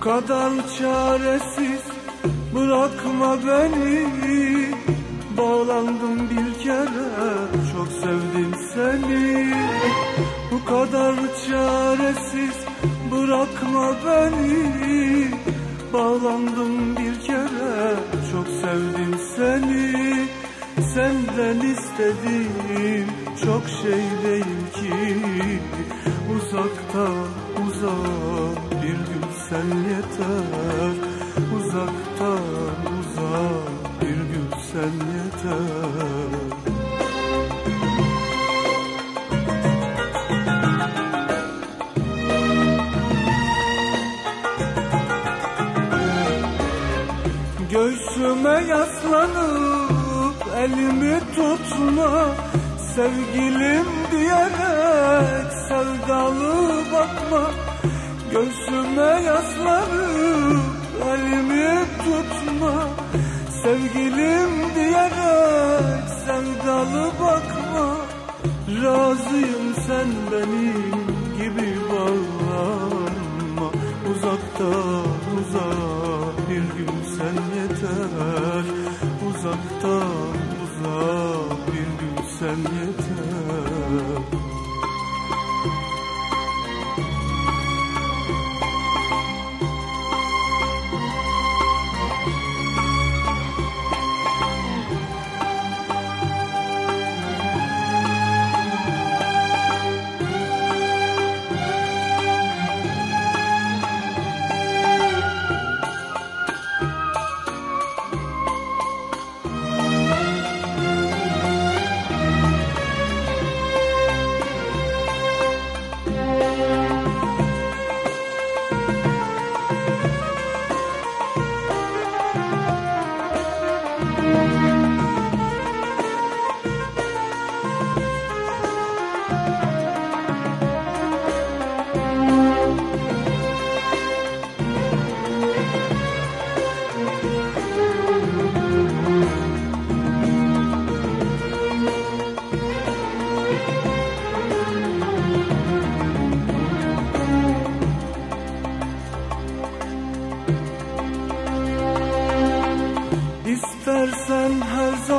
kadar çaresiz bırakma beni. Bağlandım bir kere çok sevdim seni. Bu kadar çaresiz bırakma beni. Bağlandım bir kere çok sevdim seni. Senden istediğim çok şey değil ki. Uzakta uzak sen yeter Uzakta uzak bir gün sen yeter. Göğsüme yaslanıp elimi tutma Sevgilim diyerek sevdalı bakma Göğsüme yaslanıp elimi tutma. Sevgilim diyerek sevdalı bakma. Razıyım sen benim gibi bağlanma. Uzakta uzak bir gün sen yeter. Uzakta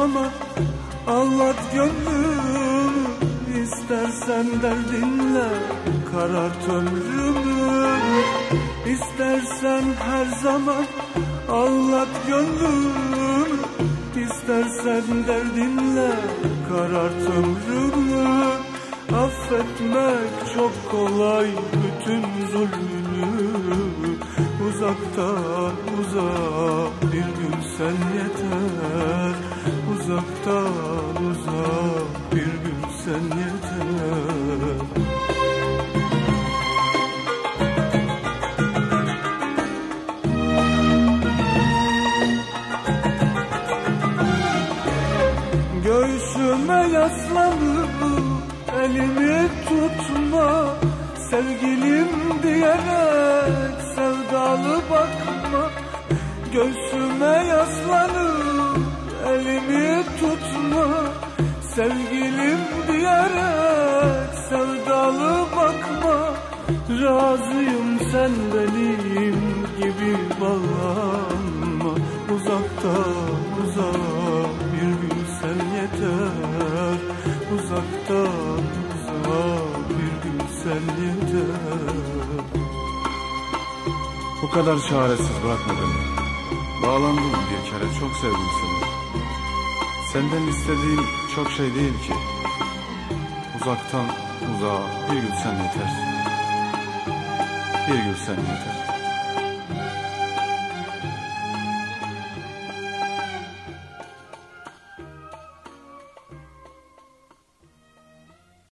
zaman anlat gönlümü. İstersen derdinle karart ömrümü. İstersen her zaman anlat gönlümü. İstersen derdinle karart ömrümü. Affetmek çok kolay bütün zulmünü. Uzaktan uzak bir gün sen yeter Uzaktan uzak bir gün sen yeter. Göğsüme yaslanıp elimi tutma Sevgilim diyerek sevdalı bakma. Göğsüme yaslanıp elimi tutma Sevgilim diyerek sevdalı bakma Razıyım sen benim gibi bağlanma Uzakta uzak bir gün sen yeter Uzakta uzak bir gün sen yeter Bu kadar çaresiz bırakma beni. Bağlandım bir kere çok sevdim seni. Senden istediğim çok şey değil ki. Uzaktan uzağa bir gün sen yeter. Bir gün sen yeter.